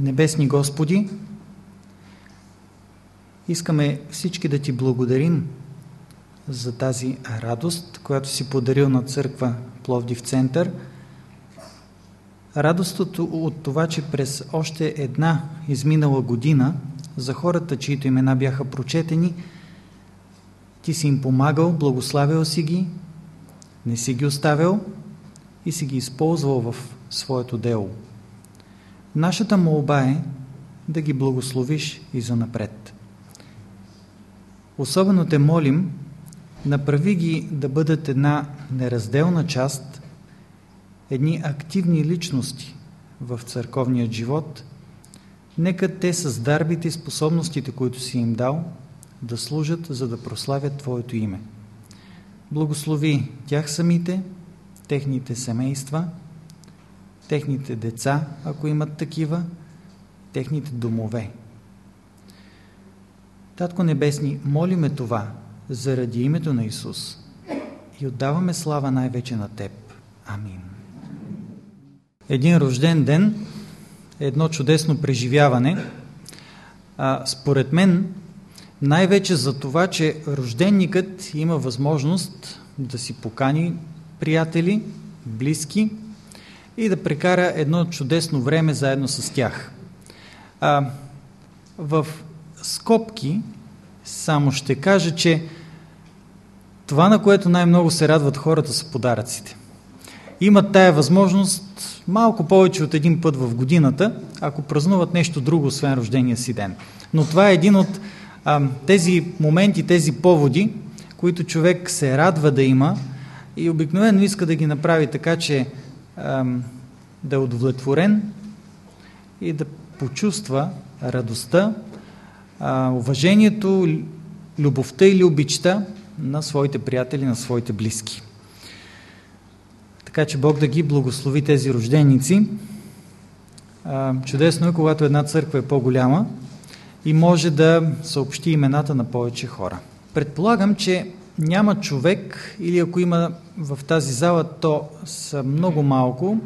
Небесни Господи, искаме всички да Ти благодарим за тази радост, която си подарил на църква Пловдив център. Радост от това, че през още една изминала година за хората, чието имена бяха прочетени, Ти си им помагал, благославял си ги, не си ги оставял и си ги използвал в своето дело. Нашата молба е да ги благословиш и за напред. Особено те молим, направи ги да бъдат една неразделна част, едни активни личности в църковния живот. Нека те с дарбите и способностите, които си им дал, да служат, за да прославят Твоето име. Благослови тях самите, техните семейства, техните деца, ако имат такива, техните домове. Татко Небесни, молиме това заради името на Исус и отдаваме слава най-вече на Теб. Амин. Един рожден ден е едно чудесно преживяване. А, според мен, най-вече за това, че рожденникът има възможност да си покани приятели, близки и да прекара едно чудесно време заедно с тях. А, в скобки само ще кажа, че това, на което най-много се радват хората, са подаръците. Имат тая възможност малко повече от един път в годината, ако празнуват нещо друго, освен рождения си ден. Но това е един от а, тези моменти, тези поводи, които човек се радва да има и обикновено иска да ги направи така, че да е удовлетворен и да почувства радостта, уважението, любовта или обичта на своите приятели, на своите близки. Така че Бог да ги благослови тези рожденици. Чудесно е, когато една църква е по-голяма и може да съобщи имената на повече хора. Предполагам, че няма човек, или ако има в тази зала, то са много малко,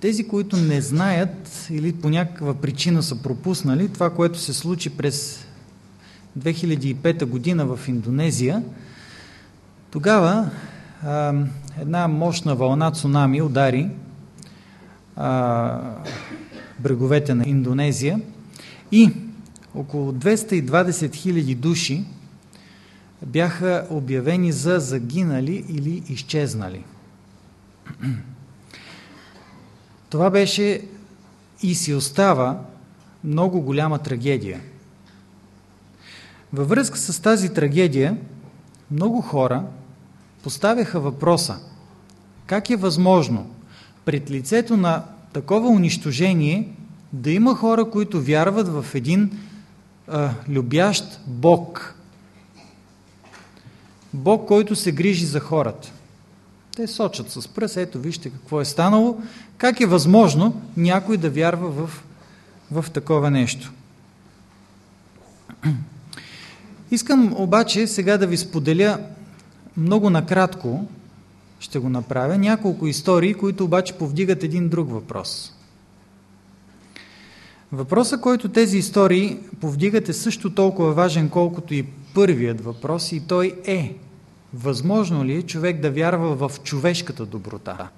тези, които не знаят или по някаква причина са пропуснали това, което се случи през 2005 година в Индонезия, тогава а, една мощна вълна цунами удари а, бреговете на Индонезия и около 220 хиляди души бяха обявени за загинали или изчезнали. Това беше и си остава много голяма трагедия. Във връзка с тази трагедия, много хора поставяха въпроса как е възможно пред лицето на такова унищожение да има хора, които вярват в един а, любящ Бог. Бог, който се грижи за хората. Те сочат с пръст, ето вижте какво е станало. Как е възможно някой да вярва в, в такова нещо? Искам обаче сега да ви споделя много накратко, ще го направя, няколко истории, които обаче повдигат един друг въпрос. Въпросът, който тези истории повдигат е също толкова важен, колкото и първият въпрос и той е Възможно ли е човек да вярва в човешката доброта?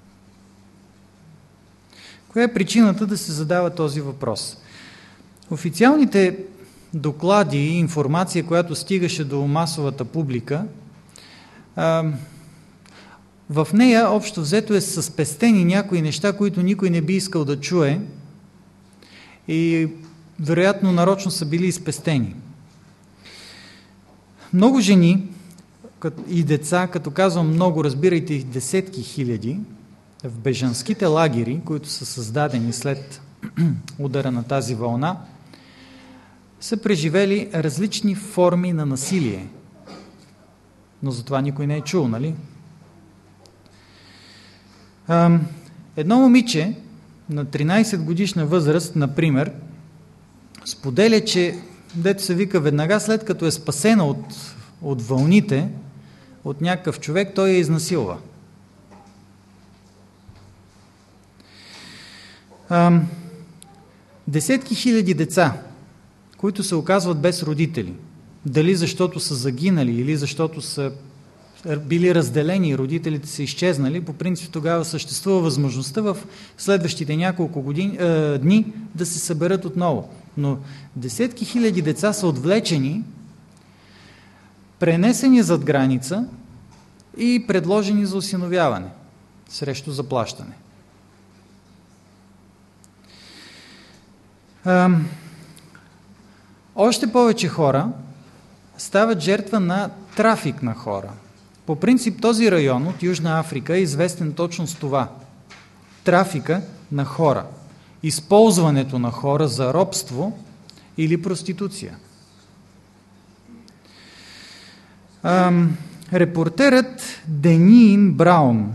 Коя е причината да се задава този въпрос? Официалните доклади и информация, която стигаше до масовата публика, в нея общо взето е съспестени някои неща, които никой не би искал да чуе и вероятно нарочно са били изпестени. Много жени и деца, като казвам много, разбирайте их десетки хиляди, в бежанските лагери, които са създадени след удара на тази вълна, са преживели различни форми на насилие. Но за това никой не е чул, нали? Едно момиче на 13 годишна възраст, например, споделя, че дето се вика веднага след като е спасена от, от вълните, от някакъв човек, той я изнасилва. Десетки хиляди деца, които се оказват без родители, дали защото са загинали или защото са били разделени и родителите са изчезнали, по принцип тогава съществува възможността в следващите няколко години, е, дни да се съберат отново. Но десетки хиляди деца са отвлечени, пренесени зад граница и предложени за осиновяване срещу заплащане. Още повече хора стават жертва на трафик на хора. По принцип този район от Южна Африка е известен точно с това. Трафика на хора. Използването на хора за робство или проституция. Ам, репортерът Денин Браун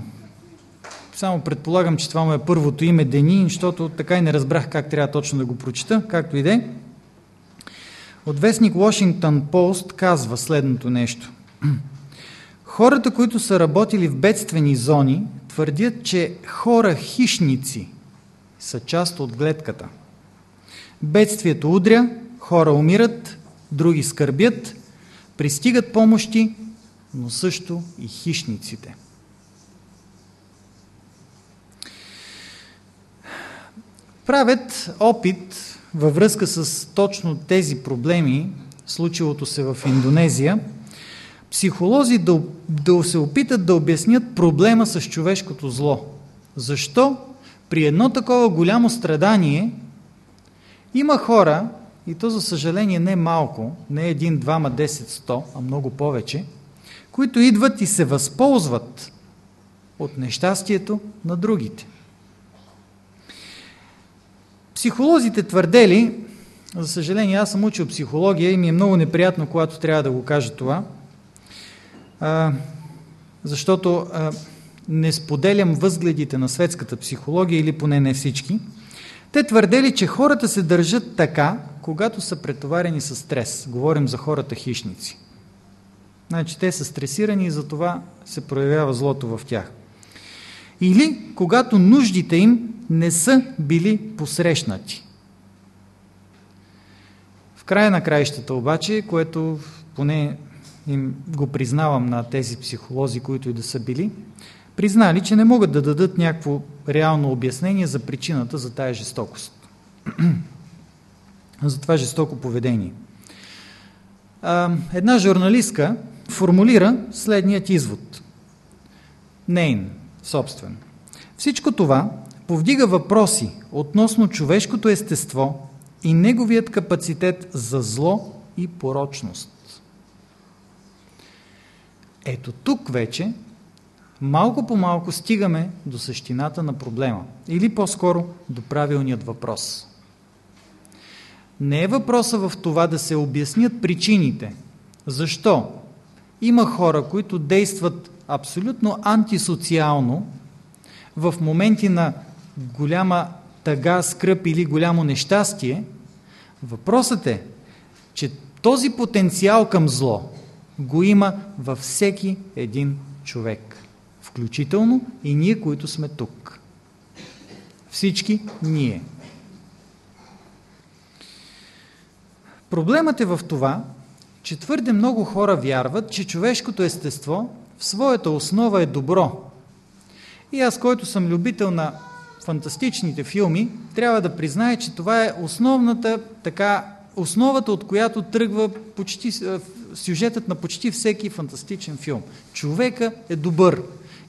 само предполагам, че това му е първото име Денин, защото така и не разбрах как трябва точно да го прочита, както и де. От вестник Washington Post казва следното нещо. Хората, които са работили в бедствени зони, твърдят, че хора хищници са част от гледката. Бедствието удря, хора умират, други скърбят, пристигат помощи, но също и хищниците. Правят опит във връзка с точно тези проблеми, случилото се в Индонезия, психолози да, да се опитат да обяснят проблема с човешкото зло. Защо при едно такова голямо страдание има хора, и то за съжаление не малко, не един, двама, десет, сто, а много повече, които идват и се възползват от нещастието на другите. Психолозите твърдели, за съжаление аз съм учил психология и ми е много неприятно, когато трябва да го кажа това, защото не споделям възгледите на светската психология или поне не всички. Те твърдели, че хората се държат така, когато са претоварени с стрес. Говорим за хората хищници. Значи те са стресирани и затова се проявява злото в тях. Или когато нуждите им не са били посрещнати. В края на краищата обаче, което поне им го признавам на тези психолози, които и да са били, признали, че не могат да дадат някакво реално обяснение за причината за тая жестокост. за това жестоко поведение. Една журналистка формулира следният извод. Нейн, собствен. Всичко това повдига въпроси относно човешкото естество и неговият капацитет за зло и порочност. Ето тук вече малко по малко стигаме до същината на проблема или по-скоро до правилният въпрос. Не е въпроса в това да се обяснят причините. Защо? Има хора, които действат абсолютно антисоциално в моменти на голяма тъга, скръп или голямо нещастие, въпросът е, че този потенциал към зло го има във всеки един човек. Включително и ние, които сме тук. Всички ние. Проблемът е в това, че твърде много хора вярват, че човешкото естество в своята основа е добро. И аз, който съм любител на фантастичните филми, трябва да признае, че това е основната така, основата, от която тръгва почти, е, сюжетът на почти всеки фантастичен филм. Човека е добър.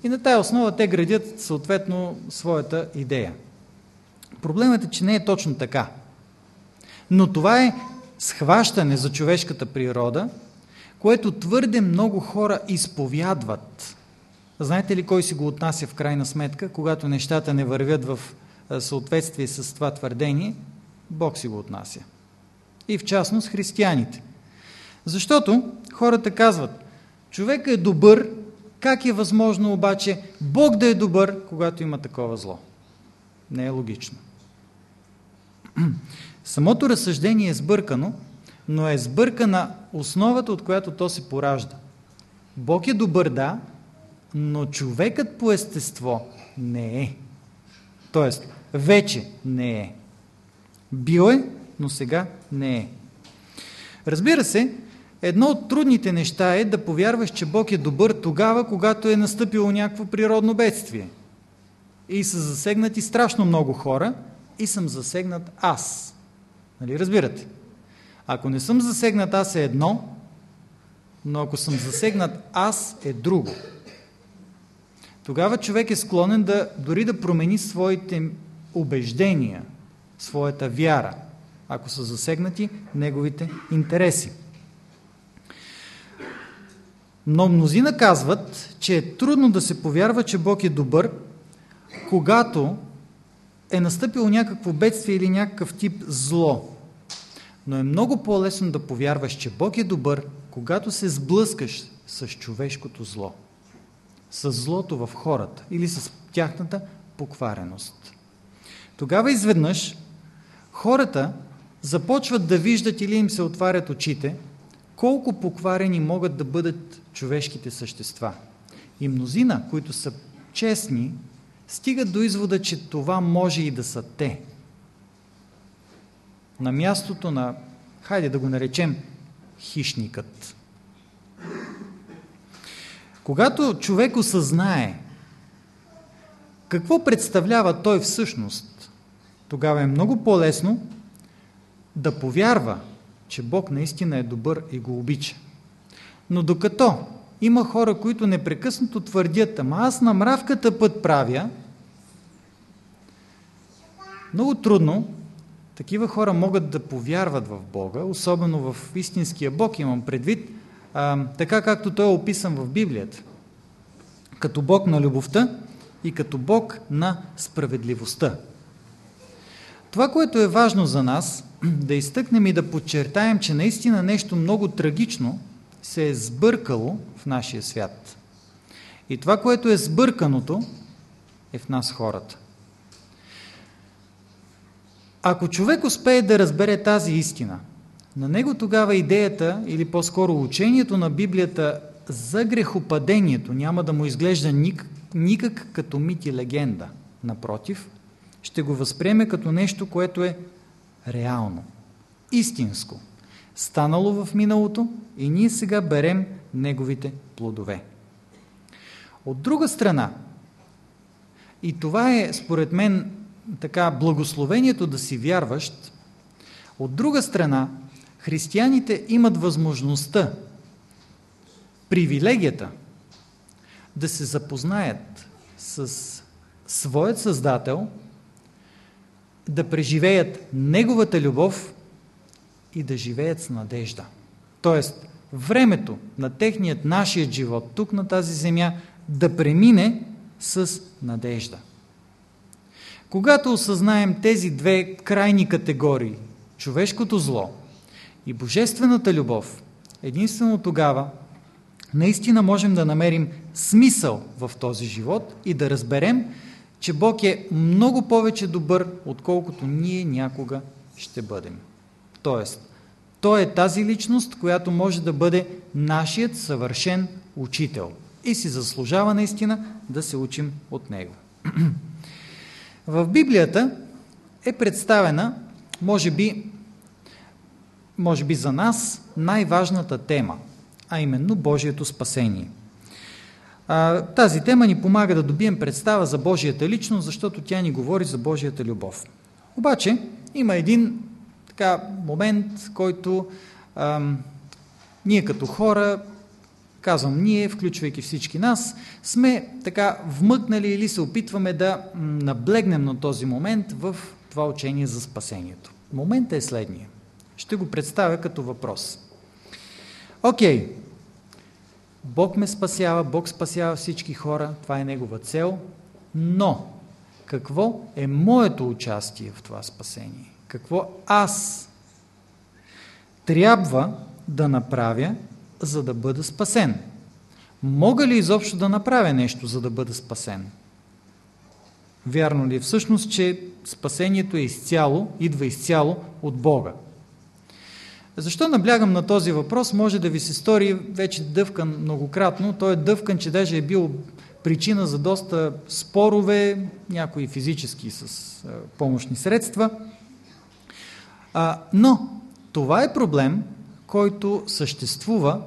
И на тая основа те градят съответно своята идея. Проблемът е, че не е точно така. Но това е схващане за човешката природа, което твърде много хора изповядват. Знаете ли кой си го отнася в крайна сметка, когато нещата не вървят в съответствие с това твърдение? Бог си го отнася. И в частност християните. Защото хората казват, човек е добър, как е възможно обаче Бог да е добър, когато има такова зло? Не е логично. Самото разсъждение е сбъркано, но е сбъркана основата, от която то се поражда. Бог е добър, да, но човекът по естество не е. Тоест, вече не е. Бил е, но сега не е. Разбира се, едно от трудните неща е да повярваш, че Бог е добър тогава, когато е настъпило някакво природно бедствие. И са засегнати страшно много хора и съм засегнат аз. Нали разбирате? Ако не съм засегнат аз е едно, но ако съм засегнат аз е друго. Тогава човек е склонен да дори да промени своите убеждения, своята вяра, ако са засегнати неговите интереси. Но мнозина казват, че е трудно да се повярва, че Бог е добър, когато е настъпило някакво бедствие или някакъв тип зло. Но е много по-лесно да повярваш, че Бог е добър, когато се сблъскаш с човешкото зло. С злото в хората или с тяхната поквареност. Тогава изведнъж хората започват да виждат или им се отварят очите, колко покварени могат да бъдат човешките същества. И мнозина, които са честни, стигат до извода, че това може и да са те. На мястото на, хайде да го наречем, хищникът. Когато човек осъзнае какво представлява той всъщност, тогава е много по-лесно да повярва, че Бог наистина е добър и го обича. Но докато има хора, които непрекъснато твърдят, ама аз на мравката път правя, много трудно такива хора могат да повярват в Бога, особено в истинския Бог имам предвид, а, така както той е описан в Библията. Като Бог на любовта и като Бог на справедливостта. Това, което е важно за нас, да изтъкнем и да подчертаем, че наистина нещо много трагично се е сбъркало в нашия свят. И това, което е сбърканото, е в нас хората. Ако човек успее да разбере тази истина, на него тогава идеята, или по-скоро учението на Библията за грехопадението няма да му изглежда ник, никак като мит и легенда. Напротив, ще го възприеме като нещо, което е реално, истинско, станало в миналото и ние сега берем неговите плодове. От друга страна, и това е според мен така благословението да си вярващ, от друга страна, християните имат възможността, привилегията да се запознаят с своят Създател, да преживеят Неговата любов и да живеят с надежда. Тоест, времето на техният, нашият живот тук на тази земя да премине с надежда. Когато осъзнаем тези две крайни категории, човешкото зло и божествената любов, единствено тогава наистина можем да намерим смисъл в този живот и да разберем, че Бог е много повече добър, отколкото ние някога ще бъдем. Тоест, Той е тази личност, която може да бъде нашият съвършен учител и си заслужава наистина да се учим от Него. В Библията е представена, може би, може би за нас, най-важната тема, а именно Божието спасение. Тази тема ни помага да добием представа за Божията личност, защото тя ни говори за Божията любов. Обаче има един така, момент, който ам, ние като хора казвам ние, включвайки всички нас, сме така вмъкнали или се опитваме да наблегнем на този момент в това учение за спасението. Моментът е следния. Ще го представя като въпрос. Окей, Бог ме спасява, Бог спасява всички хора, това е Негова цел, но какво е моето участие в това спасение? Какво аз трябва да направя, за да бъда спасен. Мога ли изобщо да направя нещо, за да бъда спасен? Вярно ли е всъщност, че спасението е изцяло, идва изцяло от Бога? Защо наблягам на този въпрос? Може да ви се стори вече дъвкан многократно. Той е дъвкан, че даже е бил причина за доста спорове, някои физически с помощни средства. Но това е проблем, който съществува,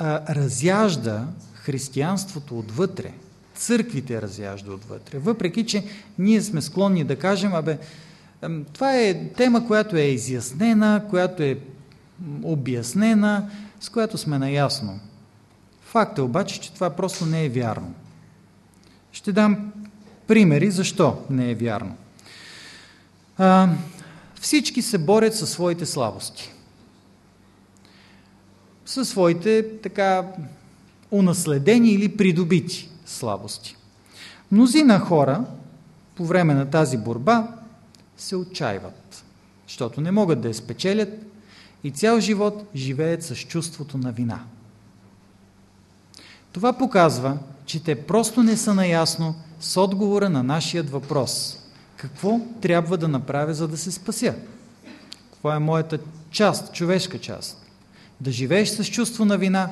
разяжда християнството отвътре. Църквите разяжда отвътре. Въпреки, че ние сме склонни да кажем, абе, това е тема, която е изяснена, която е обяснена, с която сме наясно. Факт е обаче, че това просто не е вярно. Ще дам примери защо не е вярно. А, всички се борят със своите слабости. Със своите така унаследени или придобити слабости. Мнозина хора по време на тази борба се отчаиват, защото не могат да я спечелят и цял живот живеят с чувството на вина. Това показва, че те просто не са наясно с отговора на нашият въпрос. Какво трябва да направя, за да се спася? Каква е моята част, човешка част? Да живееш с чувство на вина,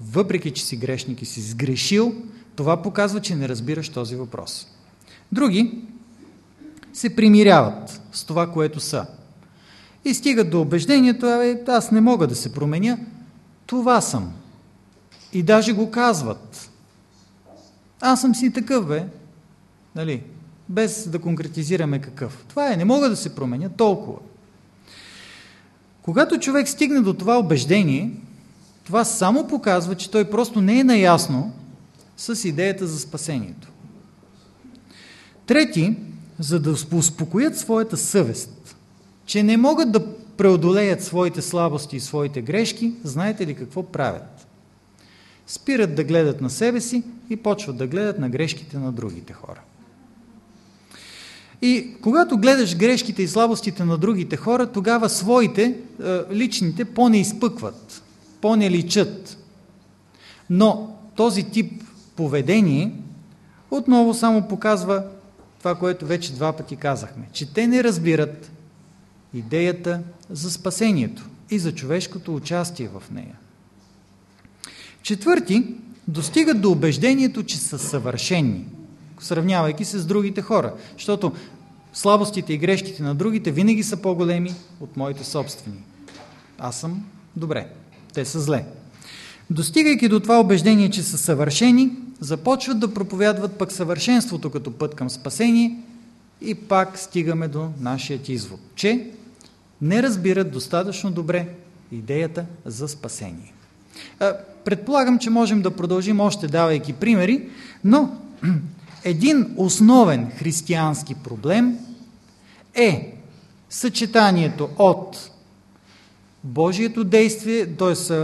въпреки че си грешник и си сгрешил, това показва, че не разбираш този въпрос. Други се примиряват с това, което са. И стигат до убеждението, аз не мога да се променя, това съм. И даже го казват. Аз съм си такъв, бе. Нали? Без да конкретизираме какъв. Това е, не мога да се променя толкова. Когато човек стигне до това убеждение, това само показва, че той просто не е наясно с идеята за спасението. Трети, за да успокоят своята съвест, че не могат да преодолеят своите слабости и своите грешки, знаете ли какво правят? Спират да гледат на себе си и почват да гледат на грешките на другите хора. И когато гледаш грешките и слабостите на другите хора, тогава своите, е, личните, по-не изпъкват, по-не личат. Но този тип поведение отново само показва това, което вече два пъти казахме, че те не разбират идеята за спасението и за човешкото участие в нея. Четвърти, достигат до убеждението, че са съвършени, сравнявайки се с другите хора. Защото слабостите и грешките на другите винаги са по-големи от моите собствени. Аз съм добре, те са зле. Достигайки до това убеждение, че са съвършени, започват да проповядват пък съвършенството като път към спасение и пак стигаме до нашият извод, че не разбират достатъчно добре идеята за спасение. Предполагам, че можем да продължим още давайки примери, но един основен християнски проблем е съчетанието от Божието действие, т.е.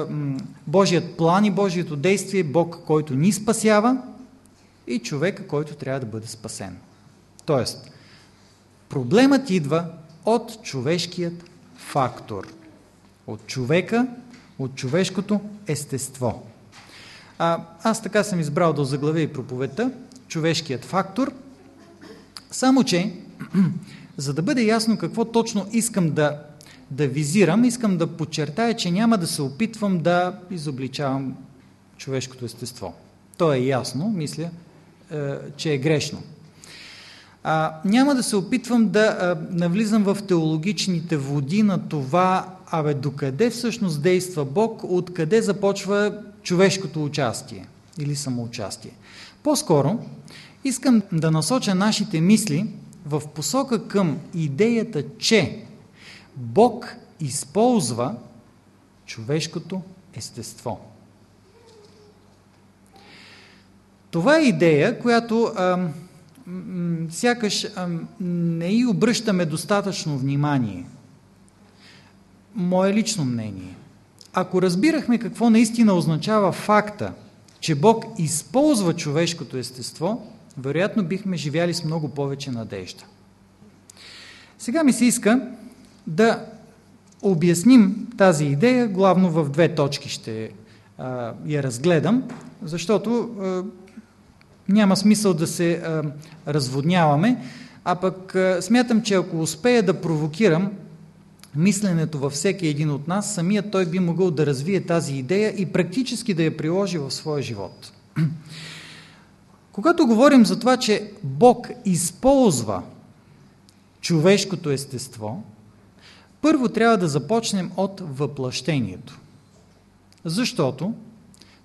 Божият план и Божието действие, Бог, който ни спасява и човека, който трябва да бъде спасен. Тоест, проблемът идва от човешкият фактор. От човека, от човешкото естество. А, аз така съм избрал да заглавя и проповедта човешкият фактор, само че, за да бъде ясно какво точно искам да да визирам, искам да подчертая, че няма да се опитвам да изобличавам човешкото естество. То е ясно, мисля, е, че е грешно. А, няма да се опитвам да а, навлизам в теологичните води на това, абе, докъде всъщност действа Бог, откъде започва човешкото участие или самоучастие. По-скоро искам да насоча нашите мисли в посока към идеята, че Бог използва човешкото естество. Това е идея, която а, сякаш а, не и обръщаме достатъчно внимание. Мое лично мнение. Ако разбирахме какво наистина означава факта, че Бог използва човешкото естество, вероятно бихме живяли с много повече надежда. Сега ми се иска да обясним тази идея, главно в две точки ще а, я разгледам, защото а, няма смисъл да се а, разводняваме, а пък а, смятам, че ако успея да провокирам мисленето във всеки един от нас, самият той би могъл да развие тази идея и практически да я приложи в своя живот. Когато говорим за това, че Бог използва човешкото естество, Първо трябва да започнем от въплъщението. Защото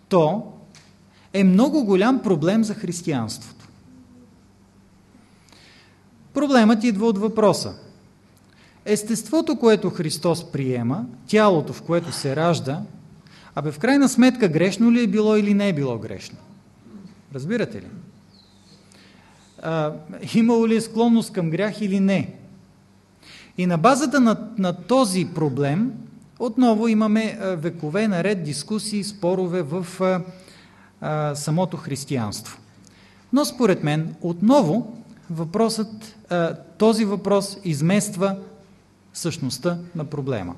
то е много голям проблем за християнството. Проблемът идва от въпроса. Естеството, което Христос приема, тялото, в което се ражда, абе в крайна сметка грешно ли е било или не е било грешно? Разбирате ли? А, имало ли е склонност към грях или не? И на базата на, на този проблем отново имаме векове наред дискусии, спорове в а, самото християнство. Но според мен отново въпросът, а, този въпрос измества същността на проблема.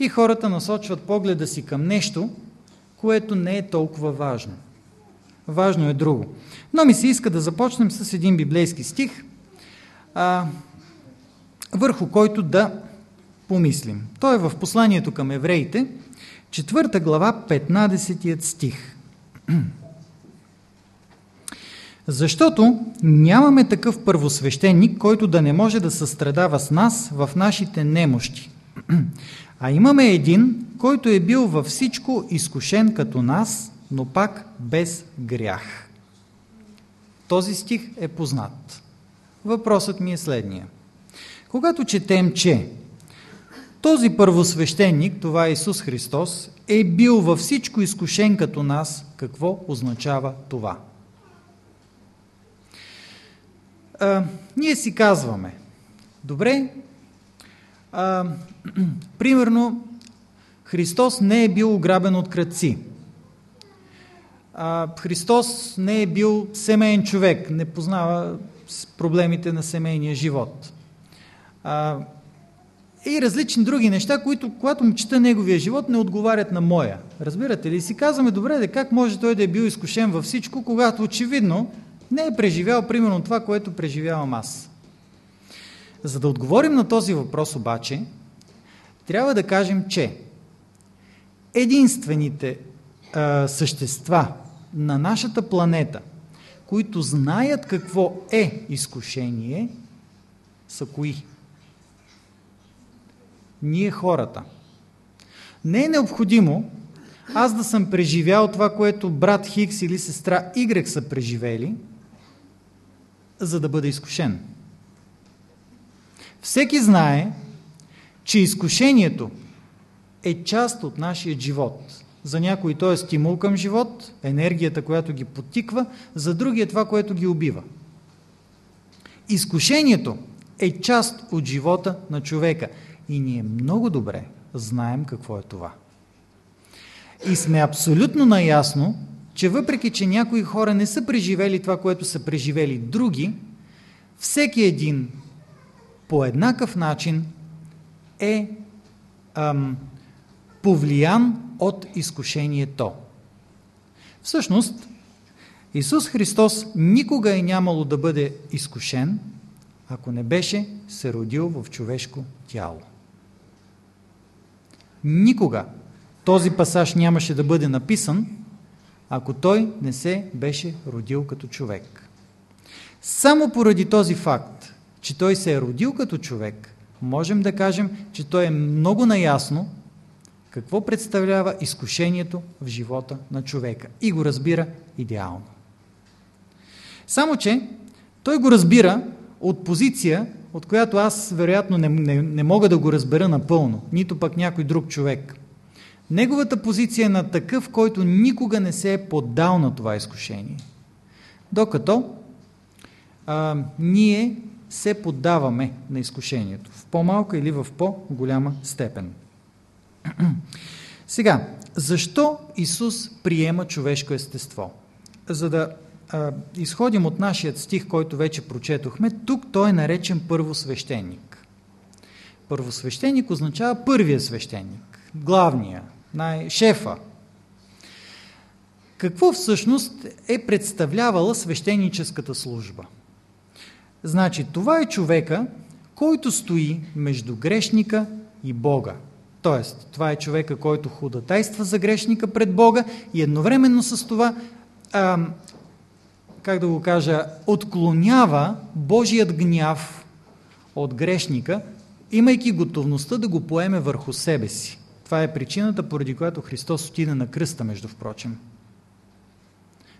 И хората насочват погледа си към нещо, което не е толкова важно. Важно е друго. Но ми се иска да започнем с един библейски стих, а, върху който да помислим. Той е в посланието към евреите, четвърта глава, 15 стих. Защото нямаме такъв първосвещеник, който да не може да състрадава с нас в нашите немощи. А имаме един, който е бил във всичко изкушен като нас, но пак без грях. Този стих е познат. Въпросът ми е следния. Когато четем, че този първосвещеник, това е Исус Христос, е бил във всичко изкушен като нас, какво означава това? А, ние си казваме, добре, а, примерно, Христос не е бил ограбен от кръци. Христос не е бил семейен човек, не познава проблемите на семейния живот. А, и различни други неща, които, когато му чета неговия живот, не отговарят на моя. Разбирате ли? си казваме, добре, де, как може той да е бил изкушен във всичко, когато очевидно не е преживял примерно това, което преживявам аз. За да отговорим на този въпрос обаче, трябва да кажем, че единствените а, същества на нашата планета, които знаят какво е изкушение, са кои? Ние хората. Не е необходимо аз да съм преживял това, което брат Хикс или сестра Y са преживели, за да бъда изкушен. Всеки знае, че изкушението е част от нашия живот. За някой то е стимул към живот, енергията, която ги потиква, за други е това, което ги убива. Изкушението е част от живота на човека и ние много добре знаем какво е това. И сме абсолютно наясно, че въпреки, че някои хора не са преживели това, което са преживели други, всеки един по еднакъв начин е ам, повлиян от изкушението. Всъщност, Исус Христос никога е нямало да бъде изкушен, ако не беше се родил в човешко тяло. Никога този пасаж нямаше да бъде написан, ако той не се беше родил като човек. Само поради този факт, че той се е родил като човек, можем да кажем, че той е много наясно какво представлява изкушението в живота на човека и го разбира идеално. Само, че той го разбира от позиция, от която аз вероятно не, не, не мога да го разбера напълно, нито пък някой друг човек. Неговата позиция е на такъв, който никога не се е поддал на това изкушение. Докато а, ние се поддаваме на изкушението в по-малка или в по-голяма степен. Сега, защо Исус приема човешко естество? За да а, изходим от нашия стих, който вече прочетохме, тук той е наречен първосвещеник. Първосвещеник означава първия свещеник, главния, най- шефа. Какво всъщност е представлявала свещеническата служба? Значи, това е човека, който стои между грешника и Бога. Тоест, това е човека, който ходатайства за грешника пред Бога и едновременно с това, а, как да го кажа, отклонява Божият гняв от грешника имайки готовността да го поеме върху себе си. Това е причината, поради която Христос отиде на кръста, между впрочем.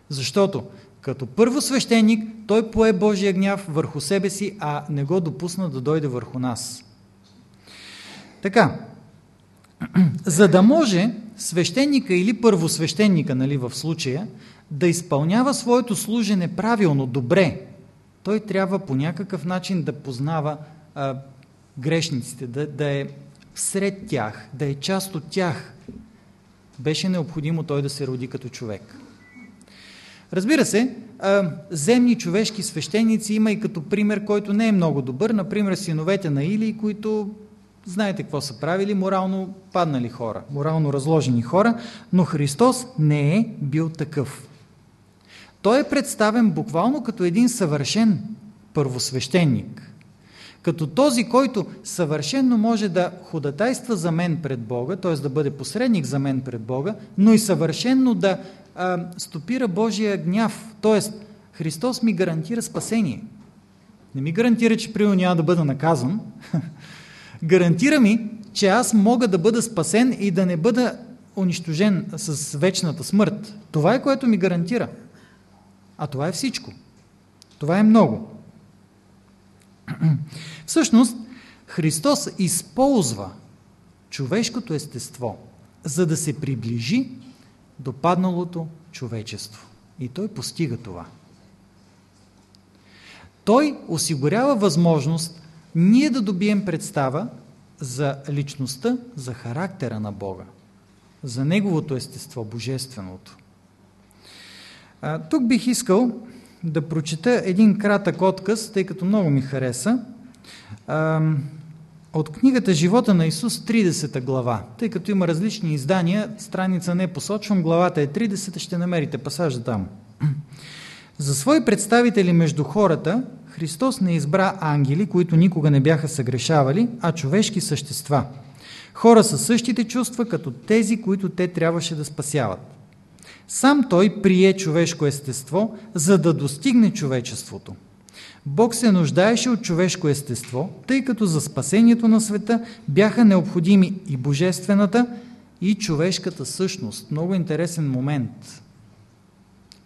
Защото като първо свещеник той пое Божия гняв върху себе си, а не го допусна да дойде върху нас. Така, за да може свещеника или първосвещеника, нали, в случая, да изпълнява своето служене правилно, добре, той трябва по някакъв начин да познава а, грешниците, да, да е сред тях, да е част от тях. Беше необходимо той да се роди като човек. Разбира се, земни човешки свещеници има и като пример, който не е много добър. Например, синовете на Или, които знаете какво са правили, морално паднали хора, морално разложени хора, но Христос не е бил такъв. Той е представен буквално като един съвършен първосвещеник. Като този, който съвършенно може да ходатайства за мен пред Бога, т.е. да бъде посредник за мен пред Бога, но и съвършенно да а, стопира Божия гняв. Т.е. Христос ми гарантира спасение. Не ми гарантира, че прио няма да бъда наказан. гарантира ми, че аз мога да бъда спасен и да не бъда унищожен с вечната смърт. Това е което ми гарантира. А това е всичко. Това е много. Всъщност, Христос използва човешкото естество, за да се приближи до падналото човечество. И той постига това. Той осигурява възможност ние да добием представа за личността, за характера на Бога, за Неговото естество, Божественото. Тук бих искал да прочета един кратък отказ, тъй като много ми хареса, от книгата Живота на Исус, 30 глава. Тъй като има различни издания, страница не посочвам, главата е 30, ще намерите пасажа там. За свои представители между хората, Христос не избра ангели, които никога не бяха съгрешавали, а човешки същества. Хора със същите чувства, като тези, които те трябваше да спасяват. Сам той прие човешко естество, за да достигне човечеството. Бог се нуждаеше от човешко естество, тъй като за спасението на света бяха необходими и божествената, и човешката същност. Много интересен момент.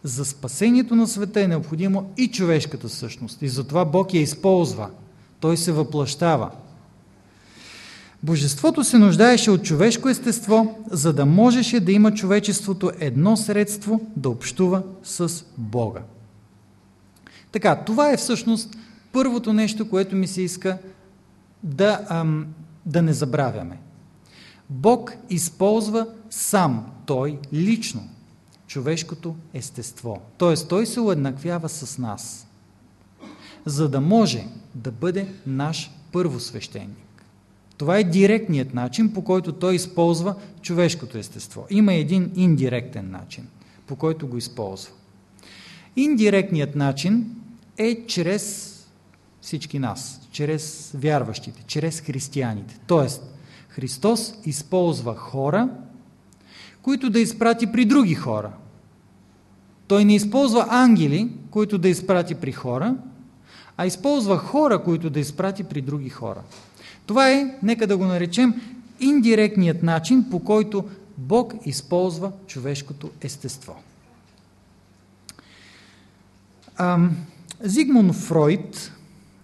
За спасението на света е необходимо и човешката същност. И затова Бог я използва. Той се въплащава. Божеството се нуждаеше от човешко естество, за да можеше да има човечеството едно средство да общува с Бога. Така, това е всъщност първото нещо, което ми се иска да, ам, да не забравяме. Бог използва сам, Той лично, човешкото естество. Тоест, Той се уеднаквява с нас, за да може да бъде наш първосвещеник. Това е директният начин, по който Той използва човешкото естество. Има един индиректен начин, по който го използва. Индиректният начин е чрез всички нас, чрез вярващите, чрез християните. Тоест, Христос използва хора, които да изпрати при други хора. Той не използва ангели, които да изпрати при хора, а използва хора, които да изпрати при други хора. Това е, нека да го наречем, индиректният начин, по който Бог използва човешкото естество. Ам, Зигмунд Фройд,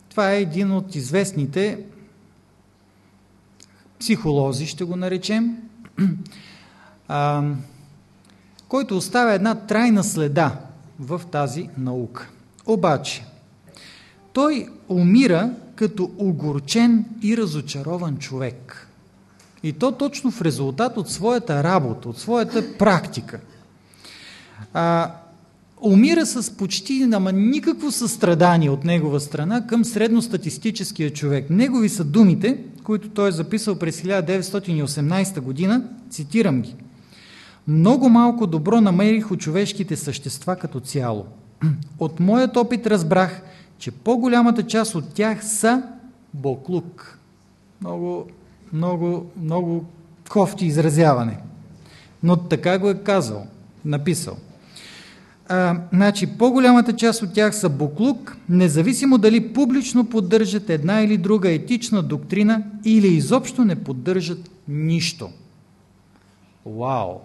това е един от известните психолози, ще го наречем, а, който оставя една трайна следа в тази наука. Обаче, той умира като огорчен и разочарован човек. И то точно в резултат от своята работа, от своята практика. А, умира с почти нама никакво състрадание от негова страна към средностатистическия човек. Негови са думите, които той е записал през 1918 година, цитирам ги. Много малко добро намерих от човешките същества като цяло. От моят опит разбрах, че по-голямата част от тях са боклук. Много, много, много кофти изразяване. Но така го е казал, написал. а, значи, по-голямата част от тях са буклук, независимо дали публично поддържат една или друга етична доктрина или изобщо не поддържат нищо. Вау!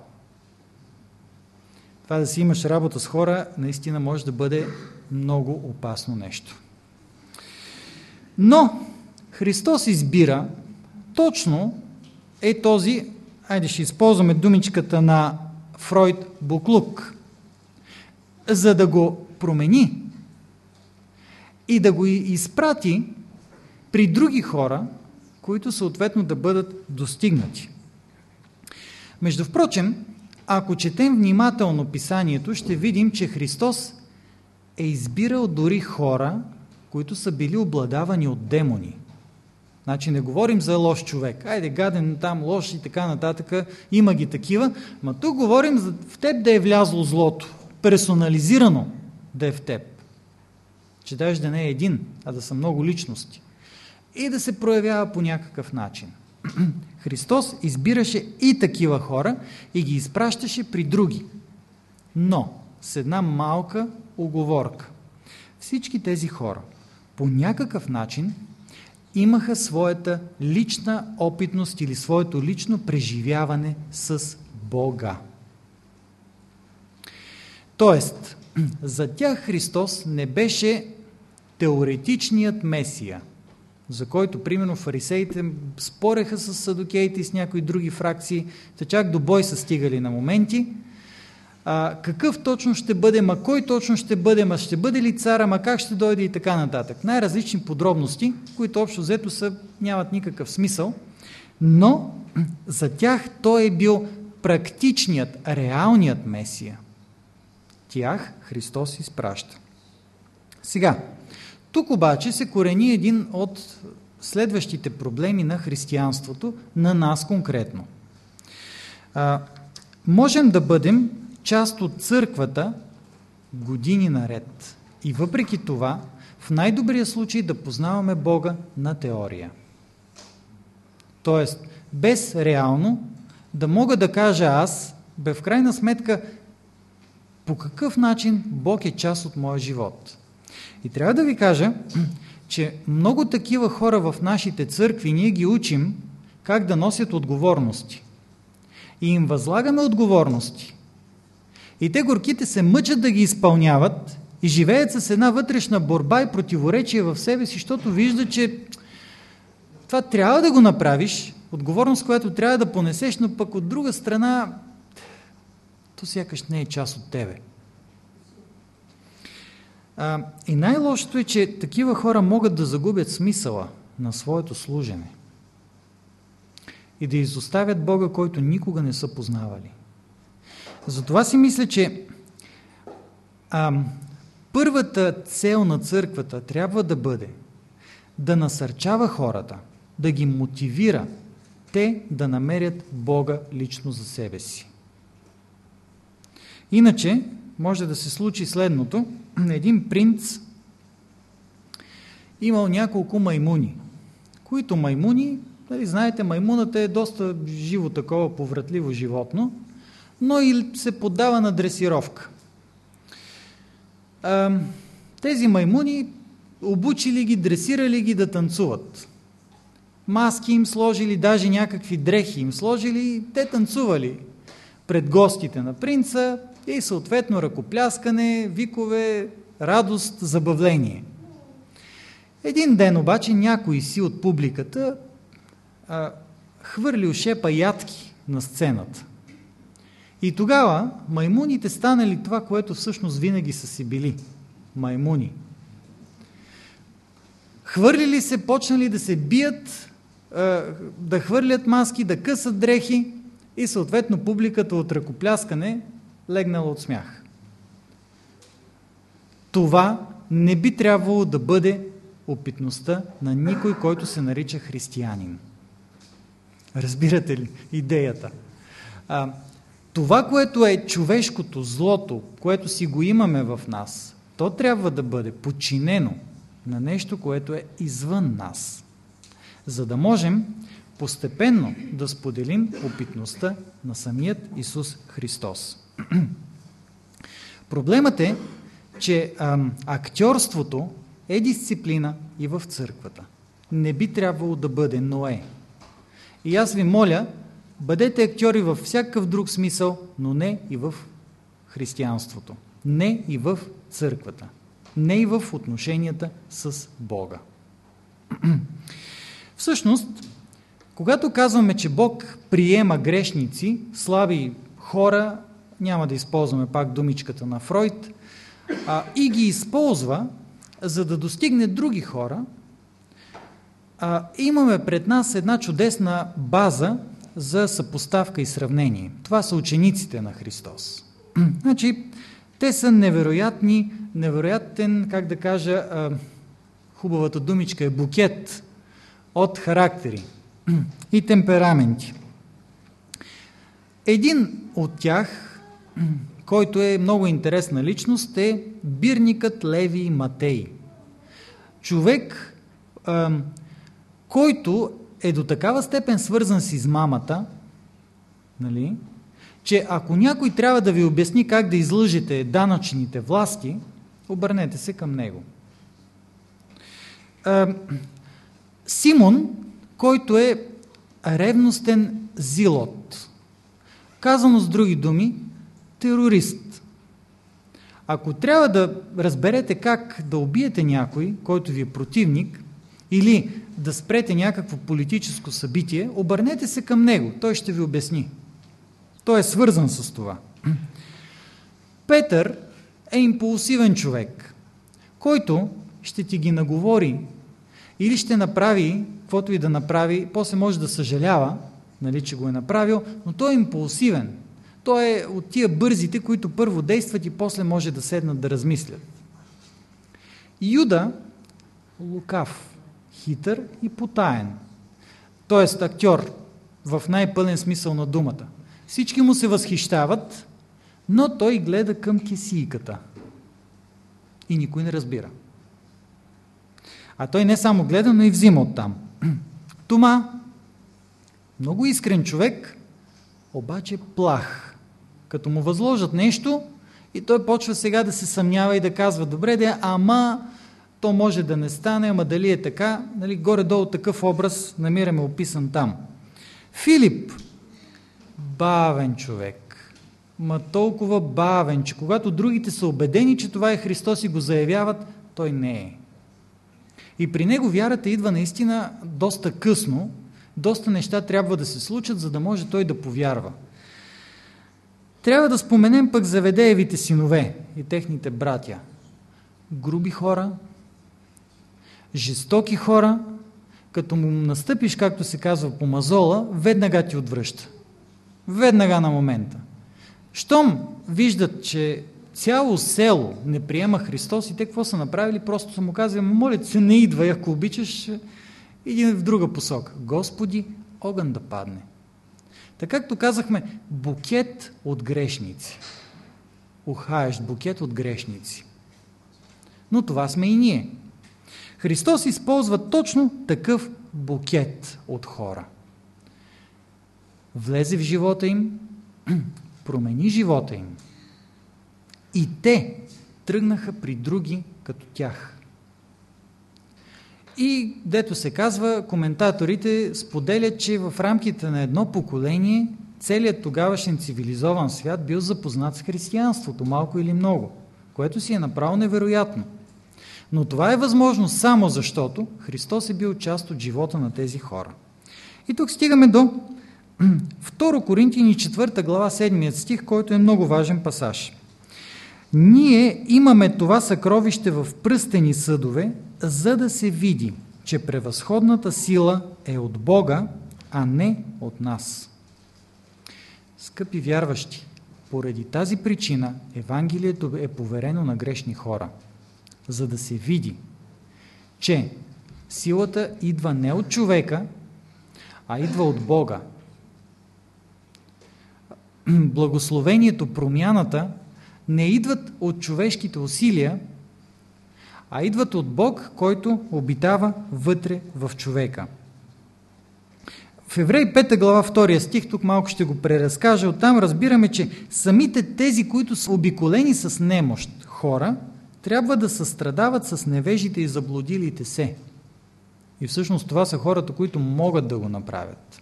Това да си имаш работа с хора, наистина може да бъде много опасно нещо. Но Христос избира точно е този, айде ще използваме думичката на Фройд Буклук, за да го промени и да го изпрати при други хора, които съответно да бъдат достигнати. Между впрочем, ако четем внимателно писанието, ще видим, че Христос е избирал дори хора, които са били обладавани от демони. Значи не говорим за лош човек. Айде, гаден там, лош и така нататък. Има ги такива. Ма тук говорим за в теб да е влязло злото. Персонализирано да е в теб. Че даже да не е един, а да са много личности. И да се проявява по някакъв начин. Христос избираше и такива хора и ги изпращаше при други. Но с една малка оговорка. Всички тези хора по някакъв начин имаха своята лична опитност или своето лично преживяване с Бога. Тоест, за тях Христос не беше теоретичният Месия, за който, примерно, фарисеите спореха с садокеите и с някои други фракции, те чак до бой са стигали на моменти – а, какъв точно ще бъде, ма кой точно ще бъде, ма ще бъде ли цара, ма как ще дойде и така нататък. Най-различни подробности, които общо взето са, нямат никакъв смисъл, но за тях той е бил практичният, реалният Месия. Тях Христос изпраща. Сега, тук обаче се корени един от следващите проблеми на християнството, на нас конкретно. А, можем да бъдем част от църквата години наред. И въпреки това, в най-добрия случай да познаваме Бога на теория. Тоест, без реално да мога да кажа аз, бе в крайна сметка, по какъв начин Бог е част от моя живот. И трябва да ви кажа, че много такива хора в нашите църкви ние ги учим как да носят отговорности. И им възлагаме отговорности. И те горките се мъчат да ги изпълняват и живеят с една вътрешна борба и противоречие в себе си, защото вижда, че това трябва да го направиш, отговорност, която трябва да понесеш, но пък от друга страна, то сякаш не е част от тебе. А, и най-лошото е, че такива хора могат да загубят смисъла на своето служене и да изоставят Бога, който никога не са познавали. Затова си мисля, че а, първата цел на църквата трябва да бъде да насърчава хората, да ги мотивира те да намерят Бога лично за себе си. Иначе може да се случи следното. Един принц имал няколко маймуни, които маймуни, нали, знаете, маймуната е доста живо такова повратливо животно, но и се поддава на дресировка. Тези маймуни обучили ги, дресирали ги да танцуват. Маски им сложили, даже някакви дрехи им сложили те танцували пред гостите на принца и съответно ръкопляскане, викове, радост, забавление. Един ден обаче някой си от публиката а, хвърли шепа ядки на сцената. И тогава маймуните станали това, което всъщност винаги са си били. Маймуни. Хвърлили се, почнали да се бият, да хвърлят маски, да късат дрехи и съответно публиката от ръкопляскане легнала от смях. Това не би трябвало да бъде опитността на никой, който се нарича християнин. Разбирате ли идеята? Това, което е човешкото, злото, което си го имаме в нас, то трябва да бъде подчинено на нещо, което е извън нас, за да можем постепенно да споделим опитността на самият Исус Христос. Проблемът е, че ам, актьорството е дисциплина и в църквата. Не би трябвало да бъде, но е. И аз ви моля, бъдете актьори във всякакъв друг смисъл, но не и в християнството. Не и в църквата. Не и в отношенията с Бога. Всъщност, когато казваме, че Бог приема грешници, слаби хора, няма да използваме пак думичката на Фройд, а, и ги използва, за да достигне други хора, а, имаме пред нас една чудесна база за съпоставка и сравнение. Това са учениците на Христос. значи, те са невероятни, невероятен, как да кажа, хубавата думичка е букет от характери и темпераменти. Един от тях, който е много интересна личност, е бирникът Леви Матей. Човек, който е до такава степен свързан с измамата, нали, че ако някой трябва да ви обясни как да излъжете данъчните власти, обърнете се към него. Симон, който е ревностен зилот. Казано с други думи, терорист. Ако трябва да разберете как да убиете някой, който ви е противник, или да спрете някакво политическо събитие, обърнете се към него. Той ще ви обясни. Той е свързан с това. Петър е импулсивен човек, който ще ти ги наговори или ще направи, каквото и да направи, после може да съжалява, нали, че го е направил, но той е импулсивен. Той е от тия бързите, които първо действат и после може да седнат да размислят. Юда лукав, хитър и потаен. Тоест актьор в най-пълен смисъл на думата. Всички му се възхищават, но той гледа към кисийката. И никой не разбира. А той не само гледа, но и взима оттам. Тома, много искрен човек, обаче плах. Като му възложат нещо и той почва сега да се съмнява и да казва, добре, де, ама то може да не стане, ама дали е така, нали, горе-долу такъв образ намираме описан там. Филип, бавен човек, ма толкова бавен, че когато другите са убедени, че това е Христос и го заявяват, той не е. И при него вярата идва наистина доста късно, доста неща трябва да се случат, за да може той да повярва. Трябва да споменем пък Заведеевите синове и техните братя. Груби хора, жестоки хора, като му настъпиш, както се казва по мазола, веднага ти отвръща. Веднага на момента. Щом виждат, че цяло село не приема Христос и те какво са направили? Просто са му казали, моля се, не идвай, ако обичаш, иди в друга посока. Господи, огън да падне. Така както казахме, букет от грешници. Ухаещ букет от грешници. Но това сме и ние. Христос използва точно такъв букет от хора. Влезе в живота им, промени живота им. И те тръгнаха при други като тях. И, дето се казва, коментаторите споделят, че в рамките на едно поколение целият тогавашен цивилизован свят бил запознат с християнството, малко или много, което си е направо невероятно. Но това е възможно само защото Христос е бил част от живота на тези хора. И тук стигаме до 2 Коринтини 4 глава 7 стих, който е много важен пасаж. Ние имаме това съкровище в пръстени съдове, за да се види, че превъзходната сила е от Бога, а не от нас. Скъпи вярващи, поради тази причина Евангелието е поверено на грешни хора – за да се види, че силата идва не от човека, а идва от Бога. Благословението, промяната не идват от човешките усилия, а идват от Бог, който обитава вътре в човека. В Еврей 5 глава 2 стих, тук малко ще го преразкажа, оттам разбираме, че самите тези, които са обиколени с немощ хора, трябва да състрадават с невежите и заблудилите се. И всъщност това са хората, които могат да го направят.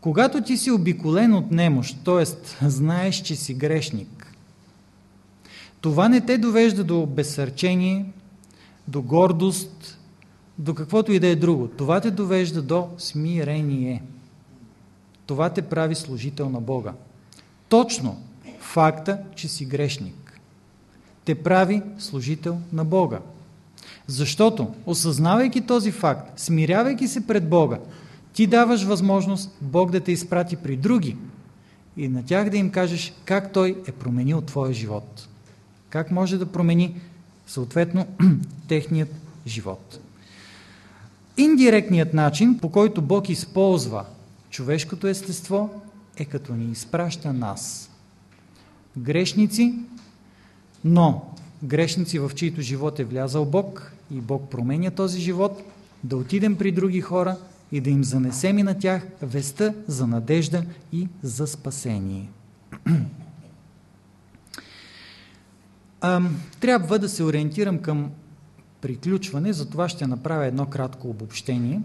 Когато ти си обиколен от немощ, т.е. знаеш, че си грешник, това не те довежда до безсърчение, до гордост, до каквото и да е друго. Това те довежда до смирение. Това те прави служител на Бога. Точно факта, че си грешник, те прави служител на Бога. Защото, осъзнавайки този факт, смирявайки се пред Бога, ти даваш възможност Бог да те изпрати при други и на тях да им кажеш как Той е променил твоя живот. Как може да промени съответно техният живот. Индиректният начин, по който Бог използва човешкото естество, е като ни изпраща нас. Грешници, но грешници, в чието живот е влязал Бог и Бог променя този живот, да отидем при други хора и да им занесем и на тях веста за надежда и за спасение. Трябва да се ориентирам към приключване, затова ще направя едно кратко обобщение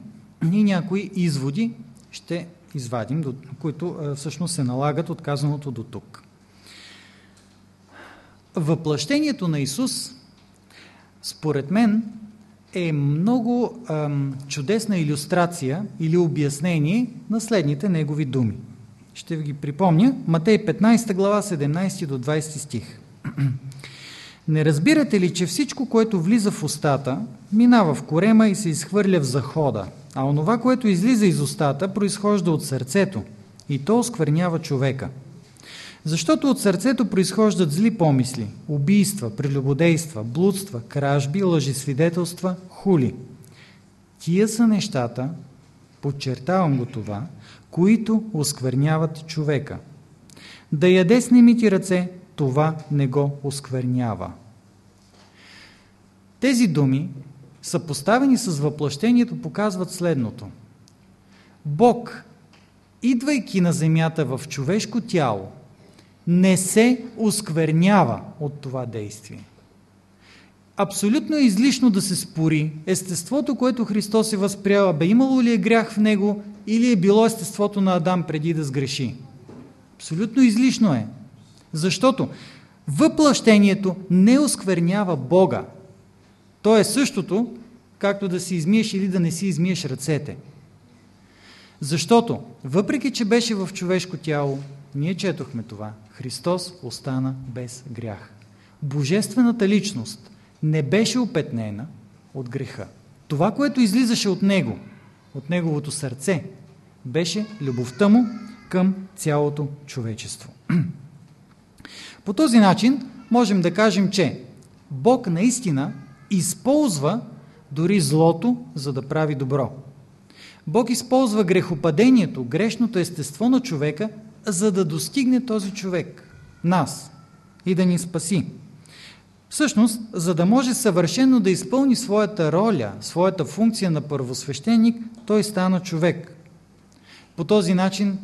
и някои изводи ще извадим, които всъщност се налагат от казаното до тук. Въплъщението на Исус, според мен, е много ам, чудесна иллюстрация или обяснение на следните негови думи. Ще ви ги припомня. Матей 15 глава 17 до 20 стих. Не разбирате ли, че всичко, което влиза в устата, минава в корема и се изхвърля в захода, а онова, което излиза из устата, произхожда от сърцето и то осквернява човека. Защото от сърцето произхождат зли помисли, убийства, прелюбодейства, блудства, кражби, лъжесвидетелства, хули. Тия са нещата, подчертавам го това, които оскверняват човека. Да яде с немити ръце, това не го осквернява. Тези думи, съпоставени с въплъщението, показват следното. Бог, идвайки на земята в човешко тяло, не се осквернява от това действие. Абсолютно е излишно да се спори естеството, което Христос е възпрял, бе имало ли е грях в него или е било естеството на Адам преди да сгреши. Абсолютно излишно е. Защото въплъщението не осквернява Бога. То е същото, както да си измиеш или да не си измиеш ръцете. Защото, въпреки че беше в човешко тяло, ние четохме това, Христос остана без грях. Божествената личност не беше опетнена от греха. Това, което излизаше от Него, от Неговото сърце, беше любовта Му към цялото човечество. По този начин можем да кажем, че Бог наистина използва дори злото, за да прави добро. Бог използва грехопадението, грешното естество на човека, за да достигне този човек, нас, и да ни спаси. Всъщност, за да може съвършено да изпълни своята роля, своята функция на първосвещеник, той стана човек. По този начин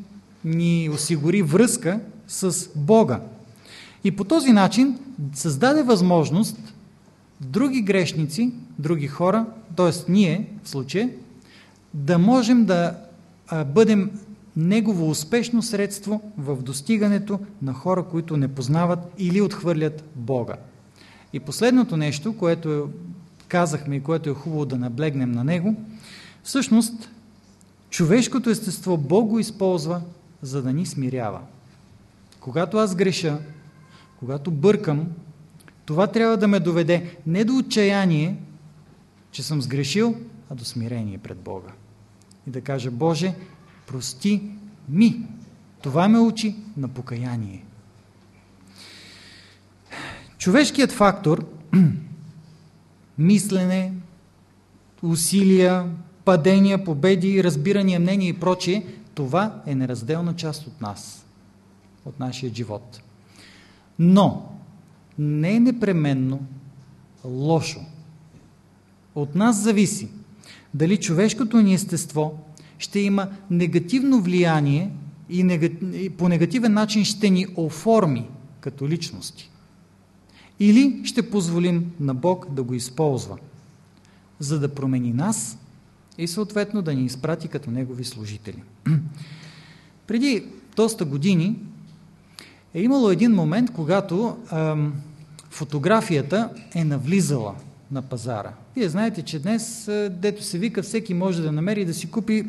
ни осигури връзка с Бога. И по този начин създаде възможност други грешници, други хора, т.е. ние в случая, да можем да бъдем негово успешно средство в достигането на хора, които не познават или отхвърлят Бога. И последното нещо, което казахме и което е хубаво да наблегнем на него, всъщност човешкото естество Бог го използва, за да ни смирява. Когато аз греша, когато бъркам, това трябва да ме доведе не до отчаяние, че съм сгрешил, а до смирение пред Бога. И да кажа, Боже, прости ми. Това ме учи на покаяние. Човешкият фактор, мислене, усилия, падения, победи, разбирания, мнения и прочие, това е неразделна част от нас, от нашия живот. Но не е непременно лошо. От нас зависи дали човешкото ни естество ще има негативно влияние и, по негативен начин ще ни оформи като личности. Или ще позволим на Бог да го използва, за да промени нас и съответно да ни изпрати като Негови служители. Преди доста години е имало един момент, когато ам, фотографията е навлизала на пазара. Вие знаете, че днес, дето се вика, всеки може да намери да си купи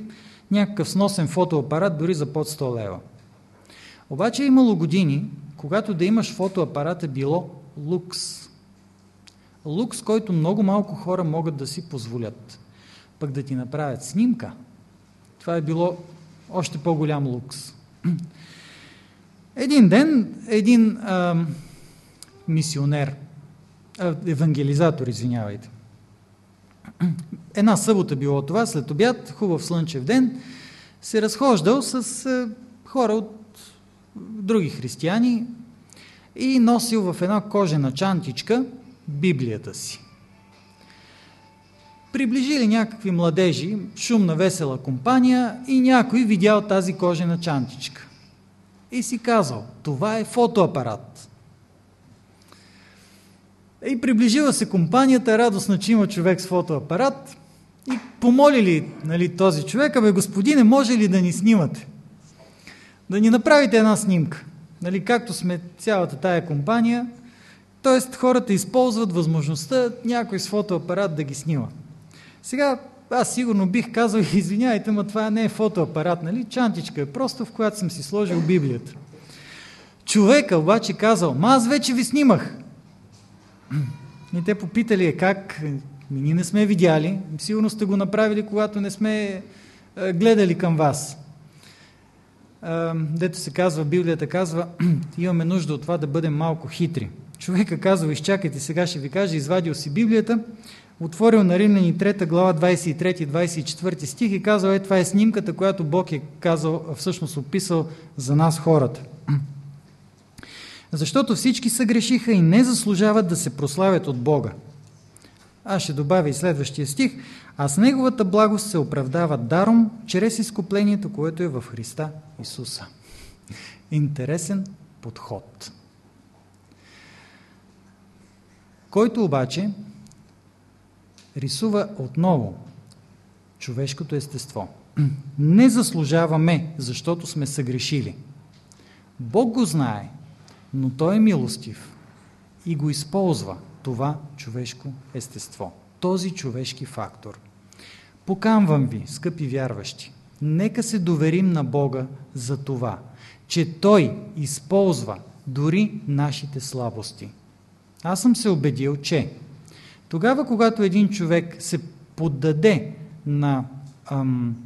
някакъв сносен фотоапарат дори за под 100 лева. Обаче е имало години, когато да имаш фотоапарат е било лукс. Лукс, който много малко хора могат да си позволят. Пък да ти направят снимка, това е било още по-голям лукс. Един ден един а, мисионер, евангелизатор, извинявайте, една събота било това, след обяд, хубав слънчев ден, се разхождал с а, хора от други християни и носил в една кожена чантичка Библията си. Приближили някакви младежи, шумна, весела компания и някой видял тази кожена чантичка. И си казал, това е фотоапарат. И приближила се компанията, радостна, че има човек с фотоапарат и помолили нали, този човек, абе господине, може ли да ни снимате? Да ни направите една снимка. Нали, както сме цялата тая компания, т.е. хората използват възможността някой с фотоапарат да ги снима. Сега аз сигурно бих казал, извиняйте, но това не е фотоапарат, нали? Чантичка е просто, в която съм си сложил Библията. Човека обаче казал, ма аз вече ви снимах. И те попитали е как, ние не сме видяли, сигурно сте го направили, когато не сме е, гледали към вас. Дето се казва, Библията казва, имаме нужда от това да бъдем малко хитри. Човека казва, изчакайте, сега ще ви кажа, извадил си Библията, отворил на Римляни 3 глава 23-24 стих и казал, е, това е снимката, която Бог е казал, всъщност описал за нас хората. Защото всички са грешиха и не заслужават да се прославят от Бога. Аз ще добавя и следващия стих. А с Неговата благост се оправдава даром, чрез изкуплението, което е в Христа Исуса. Интересен подход. Който обаче рисува отново човешкото естество. Не заслужаваме, защото сме съгрешили. Бог го знае, но Той е милостив и го използва това човешко естество, този човешки фактор. Покамвам ви, скъпи вярващи, нека се доверим на Бога за това, че Той използва дори нашите слабости. Аз съм се убедил, че тогава, когато един човек се поддаде на ам,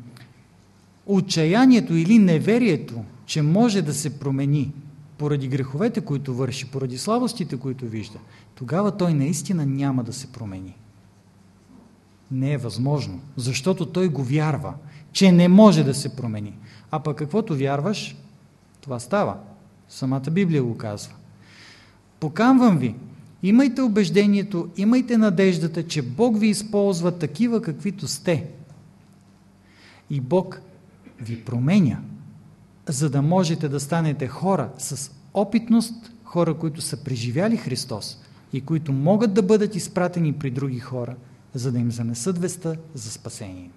отчаянието или неверието, че може да се промени поради греховете, които върши, поради слабостите, които вижда, тогава той наистина няма да се промени. Не е възможно, защото той го вярва, че не може да се промени. А пък каквото вярваш, това става. Самата Библия го казва. Покамвам ви, имайте убеждението, имайте надеждата, че Бог ви използва такива, каквито сте. И Бог ви променя за да можете да станете хора с опитност, хора, които са преживяли Христос и които могат да бъдат изпратени при други хора, за да им занесат веста за спасение.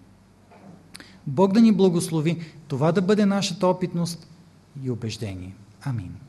Бог да ни благослови това да бъде нашата опитност и убеждение. Амин.